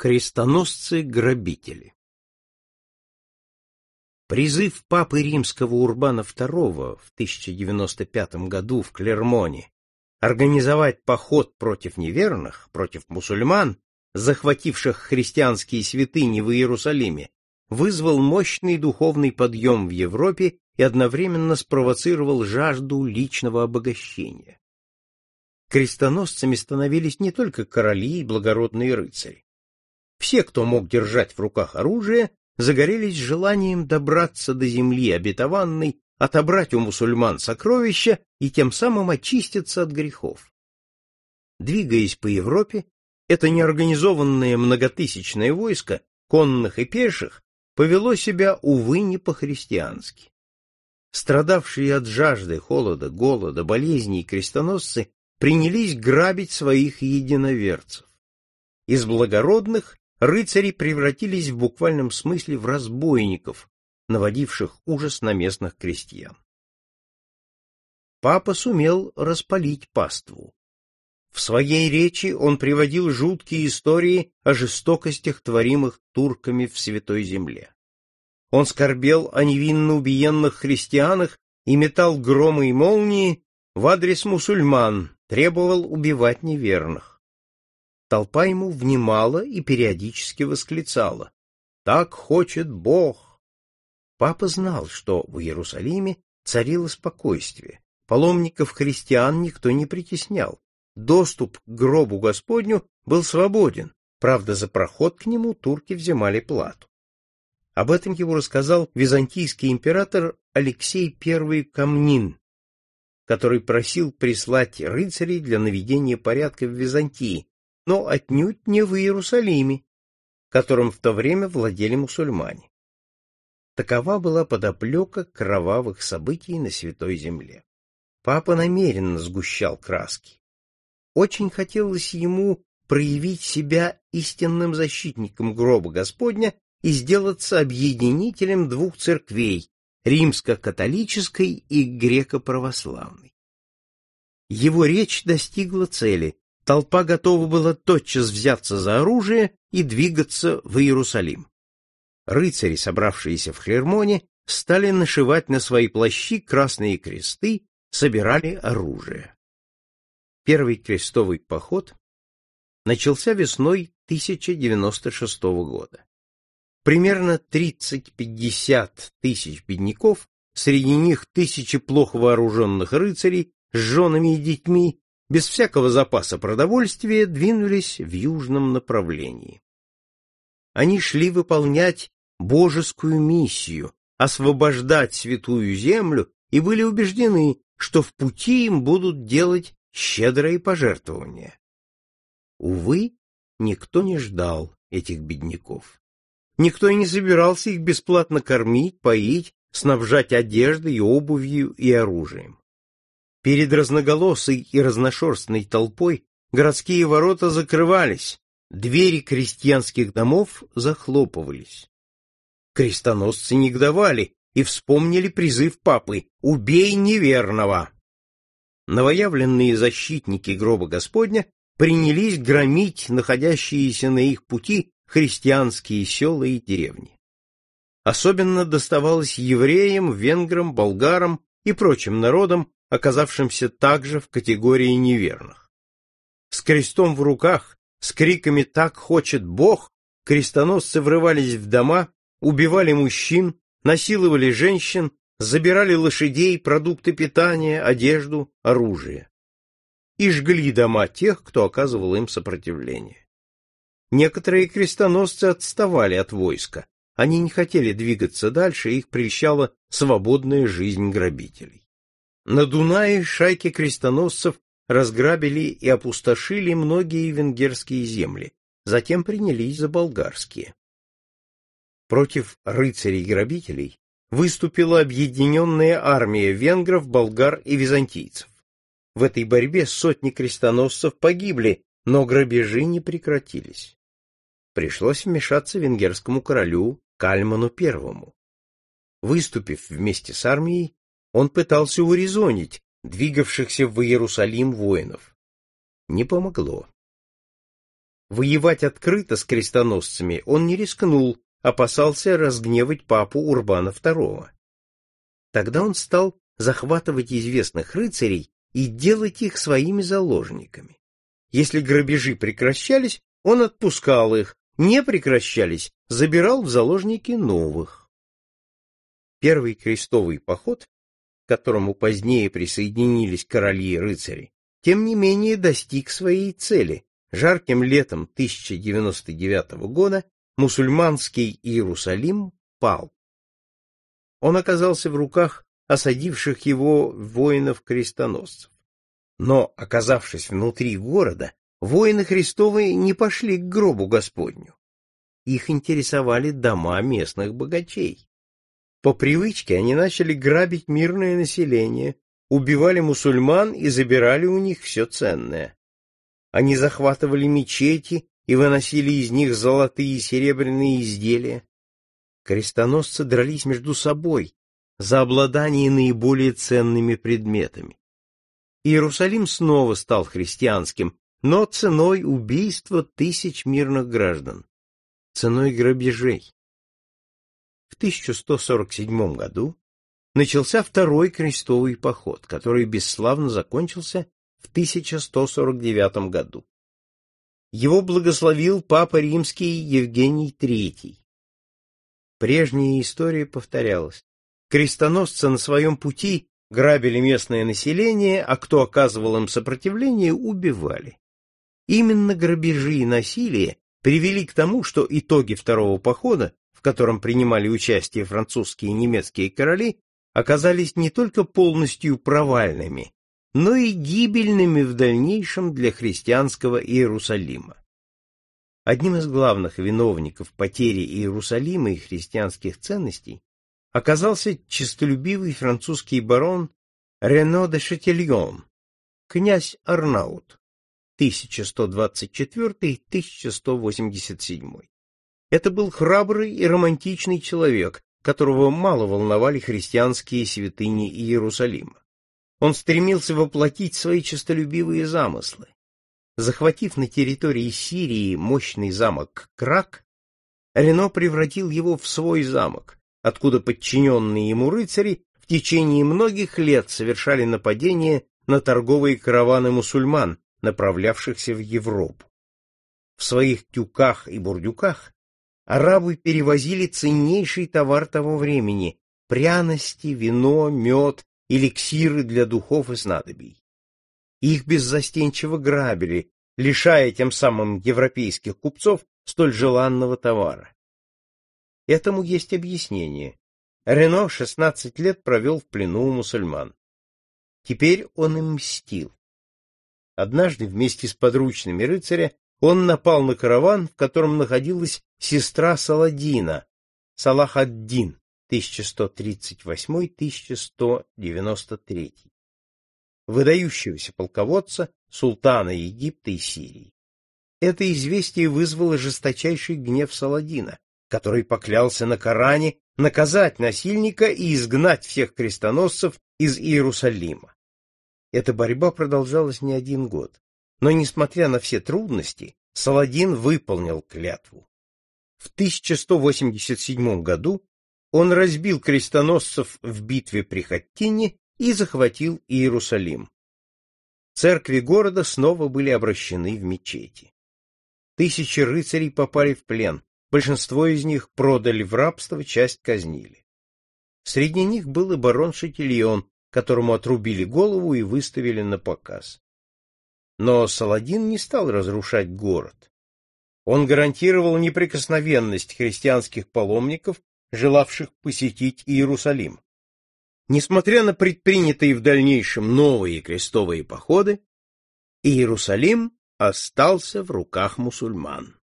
Крестоносцы-грабители Призыв папы римского Урбана II в 1095 году в Клермоне организовать поход против неверных, против мусульман, захвативших христианские святыни в Иерусалиме, вызвал мощный духовный подъем в Европе и одновременно спровоцировал жажду личного обогащения. Крестоносцами становились не только короли и благородные рыцари. Все, кто мог держать в руках оружие, загорелись желанием добраться до земли обетованной, отобрать у мусульман сокровища и тем самым очиститься от грехов. Двигаясь по Европе, это неорганизованное многотысячное войско, конных и пеших, повело себя, увы, не по-христиански. Страдавшие от жажды, холода, голода, болезней крестоносцы принялись грабить своих единоверцев. Из благородных рыцари превратились в буквальном смысле в разбойников, наводивших ужас на местных крестьян. Папа сумел распалить паству. В своей речи он приводил жуткие истории о жестокостях, творимых турками в Святой Земле. Он скорбел о невинно убиенных христианах и метал громы и молнии в адрес мусульман, требовал убивать неверных. Толпа ему внимала и периодически восклицала «Так хочет Бог!». Папа знал, что в Иерусалиме царило спокойствие, паломников христиан никто не притеснял, доступ к гробу Господню был свободен, правда, за проход к нему турки взимали плату. Об этом его рассказал византийский император Алексей I Камнин, который просил прислать рыцарей для наведения порядка в Византии, но отнюдь не в Иерусалиме, которым в то время владели мусульмане. Такова была подоплека кровавых событий на Святой Земле. Папа намеренно сгущал краски. Очень хотелось ему проявить себя истинным защитником гроба Господня и сделаться объединителем двух церквей, римско-католической и греко-православной. Его речь достигла цели, толпа готова была тотчас взяться за оружие и двигаться в Иерусалим. Рыцари, собравшиеся в Хлермоне, стали нашивать на свои плащи красные кресты, собирали оружие. Первый крестовый поход начался весной 1096 года. Примерно 30-50 тысяч бедняков, среди них тысячи плохо вооруженных рыцарей с женами и детьми, без всякого запаса продовольствия двинулись в южном направлении. Они шли выполнять божескую миссию, освобождать святую землю и были убеждены, что в пути им будут делать щедрые пожертвования. Увы, никто не ждал этих бедняков. Никто и не собирался их бесплатно кормить, поить, снабжать одеждой обувью и оружием. Перед разноголосой и разношерстной толпой городские ворота закрывались, двери крестьянских домов захлопывались. Крестоносцы негодовали и вспомнили призыв папы «Убей неверного!». Новоявленные защитники гроба Господня принялись громить находящиеся на их пути христианские села и деревни. Особенно доставалось евреям, венграм, болгарам и прочим народам, оказавшимся также в категории неверных. С крестом в руках, с криками «Так хочет Бог!» крестоносцы врывались в дома, убивали мужчин, насиловали женщин, забирали лошадей, продукты питания, одежду, оружие. И жгли дома тех, кто оказывал им сопротивление. Некоторые крестоносцы отставали от войска. Они не хотели двигаться дальше, их прельщала свободная жизнь грабителей. На Дунае шайки крестоносцев разграбили и опустошили многие венгерские земли, затем принялись за болгарские. Против рыцарей-грабителей выступила объединенная армия венгров, болгар и византийцев. В этой борьбе сотни крестоносцев погибли, но грабежи не прекратились пришлось вмешаться венгерскому королю Кальману I. Выступив вместе с армией, он пытался урезонить двигавшихся в Иерусалим воинов. Не помогло. Воевать открыто с крестоносцами он не рискнул, опасался разгневать папу Урбана II. Тогда он стал захватывать известных рыцарей и делать их своими заложниками. Если грабежи прекращались, он отпускал их, не прекращались, забирал в заложники новых. Первый крестовый поход, к которому позднее присоединились короли и рыцари, тем не менее достиг своей цели. Жарким летом 1099 года мусульманский Иерусалим пал. Он оказался в руках осадивших его воинов-крестоносцев. Но, оказавшись внутри города, воины Христовы не пошли к гробу Господню. Их интересовали дома местных богачей. По привычке они начали грабить мирное население, убивали мусульман и забирали у них все ценное. Они захватывали мечети и выносили из них золотые и серебряные изделия. Крестоносцы дрались между собой за обладание наиболее ценными предметами. Иерусалим снова стал христианским, но ценой убийства тысяч мирных граждан, ценой грабежей. В 1147 году начался второй крестовый поход, который бесславно закончился в 1149 году. Его благословил папа римский Евгений III. Прежняя история повторялась. Крестоносцы на своем пути грабили местное население, а кто оказывал им сопротивление, убивали. Именно грабежи и насилие привели к тому, что итоги второго похода, в котором принимали участие французские и немецкие короли, оказались не только полностью провальными, но и гибельными в дальнейшем для христианского Иерусалима. Одним из главных виновников потери Иерусалима и христианских ценностей оказался честолюбивый французский барон Рено де Шатильон, князь Арнаут, 1124-1187. Это был храбрый и романтичный человек, которого мало волновали христианские святыни Иерусалима. Он стремился воплотить свои честолюбивые замыслы. Захватив на территории Сирии мощный замок Крак, Рено превратил его в свой замок, откуда подчиненные ему рыцари в течение многих лет совершали нападения на торговые караваны мусульман, направлявшихся в Европу. В своих тюках и бурдюках арабы перевозили ценнейший товар того времени — пряности, вино, мед, эликсиры для духов и снадобий. Их беззастенчиво грабили, лишая тем самым европейских купцов столь желанного товара. Этому есть объяснение. Рено 16 лет провел в плену у мусульман. Теперь он им мстил. Однажды вместе с подручными рыцаря он напал на караван, в котором находилась сестра Саладина, Салах ад-Дин, 1138-1193, выдающегося полководца султана Египта и Сирии. Это известие вызвало жесточайший гнев Саладина, который поклялся на Коране наказать насильника и изгнать всех крестоносцев из Иерусалима. Эта борьба продолжалась не один год, но, несмотря на все трудности, Саладин выполнил клятву. В 1187 году он разбил крестоносцев в битве при Хаттине и захватил Иерусалим. Церкви города снова были обращены в мечети. Тысячи рыцарей попали в плен, Большинство из них продали в рабство, часть казнили. Среди них был и барон Шатильон, которому отрубили голову и выставили на показ. Но Саладин не стал разрушать город. Он гарантировал неприкосновенность христианских паломников, желавших посетить Иерусалим. Несмотря на предпринятые в дальнейшем новые крестовые походы, Иерусалим остался в руках мусульман.